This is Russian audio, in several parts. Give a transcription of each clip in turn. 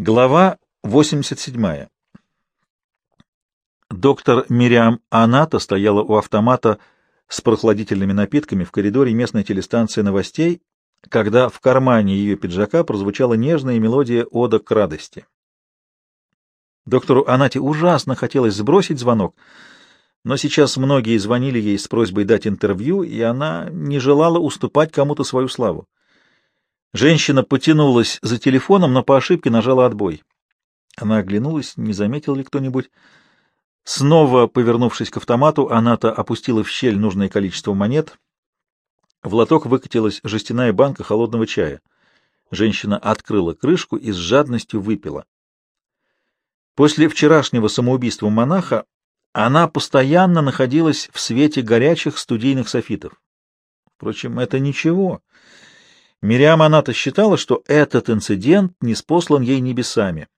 Глава 87. Доктор Мириам Аната стояла у автомата с прохладительными напитками в коридоре местной телестанции новостей, когда в кармане ее пиджака прозвучала нежная мелодия ода к радости. Доктору Анате ужасно хотелось сбросить звонок, но сейчас многие звонили ей с просьбой дать интервью, и она не желала уступать кому-то свою славу. Женщина потянулась за телефоном, но по ошибке нажала отбой. Она оглянулась, не заметил ли кто-нибудь. Снова, повернувшись к автомату, Аната опустила в щель нужное количество монет. В лоток выкатилась жестяная банка холодного чая. Женщина открыла крышку и с жадностью выпила. После вчерашнего самоубийства монаха она постоянно находилась в свете горячих студийных софитов. Впрочем, это ничего. Мириам Аната считала, что этот инцидент не спослан ей небесами.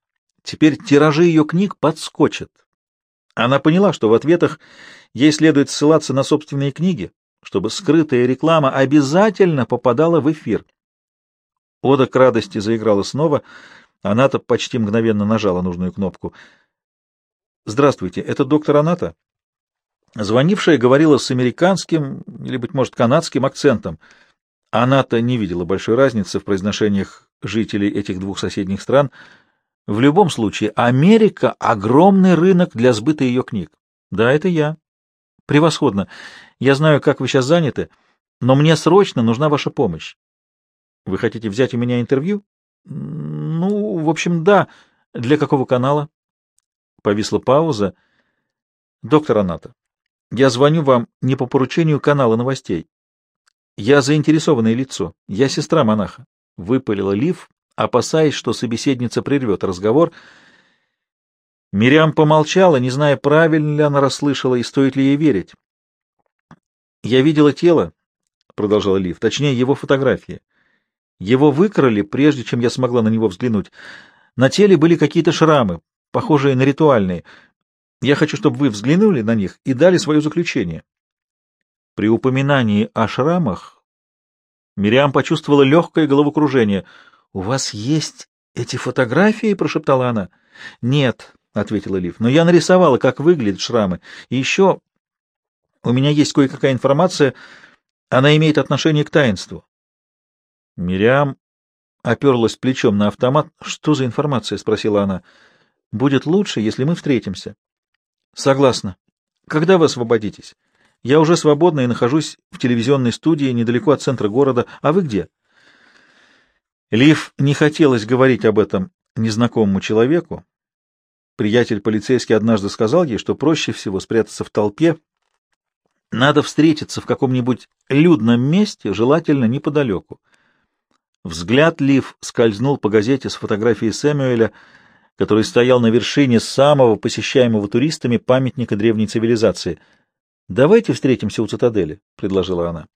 Теперь тиражи ее книг подскочат. Она поняла, что в ответах ей следует ссылаться на собственные книги, чтобы скрытая реклама обязательно попадала в эфир. Ода к радости заиграла снова. Аната почти мгновенно нажала нужную кнопку. «Здравствуйте, это доктор Аната?» Звонившая говорила с американским или, быть может, канадским акцентом — она-то не видела большой разницы в произношениях жителей этих двух соседних стран. В любом случае, Америка — огромный рынок для сбыта ее книг. Да, это я. Превосходно. Я знаю, как вы сейчас заняты, но мне срочно нужна ваша помощь. Вы хотите взять у меня интервью? Ну, в общем, да. Для какого канала? Повисла пауза. Доктор Аната, я звоню вам не по поручению канала новостей. Я заинтересованное лицо. Я сестра монаха. Выпалила Лив, опасаясь, что собеседница прервет разговор. Мириам помолчала, не зная, правильно ли она расслышала и стоит ли ей верить. «Я видела тело», — продолжала Лив, — «точнее, его фотографии. Его выкрали, прежде чем я смогла на него взглянуть. На теле были какие-то шрамы, похожие на ритуальные. Я хочу, чтобы вы взглянули на них и дали свое заключение». При упоминании о шрамах Мириам почувствовала легкое головокружение. — У вас есть эти фотографии? — прошептала она. — Нет, — ответила Лив, — но я нарисовала, как выглядят шрамы. И еще у меня есть кое-какая информация, она имеет отношение к таинству. Мириам оперлась плечом на автомат. — Что за информация? — спросила она. — Будет лучше, если мы встретимся. — Согласна. Когда вы освободитесь? — я уже свободна и нахожусь в телевизионной студии недалеко от центра города. А вы где? Лив не хотелось говорить об этом незнакомому человеку. Приятель полицейский однажды сказал ей, что проще всего спрятаться в толпе. Надо встретиться в каком-нибудь людном месте, желательно неподалеку. Взгляд Лив скользнул по газете с фотографией Сэмюэля, который стоял на вершине самого посещаемого туристами памятника древней цивилизации — «Давайте встретимся у цитадели», — предложила она.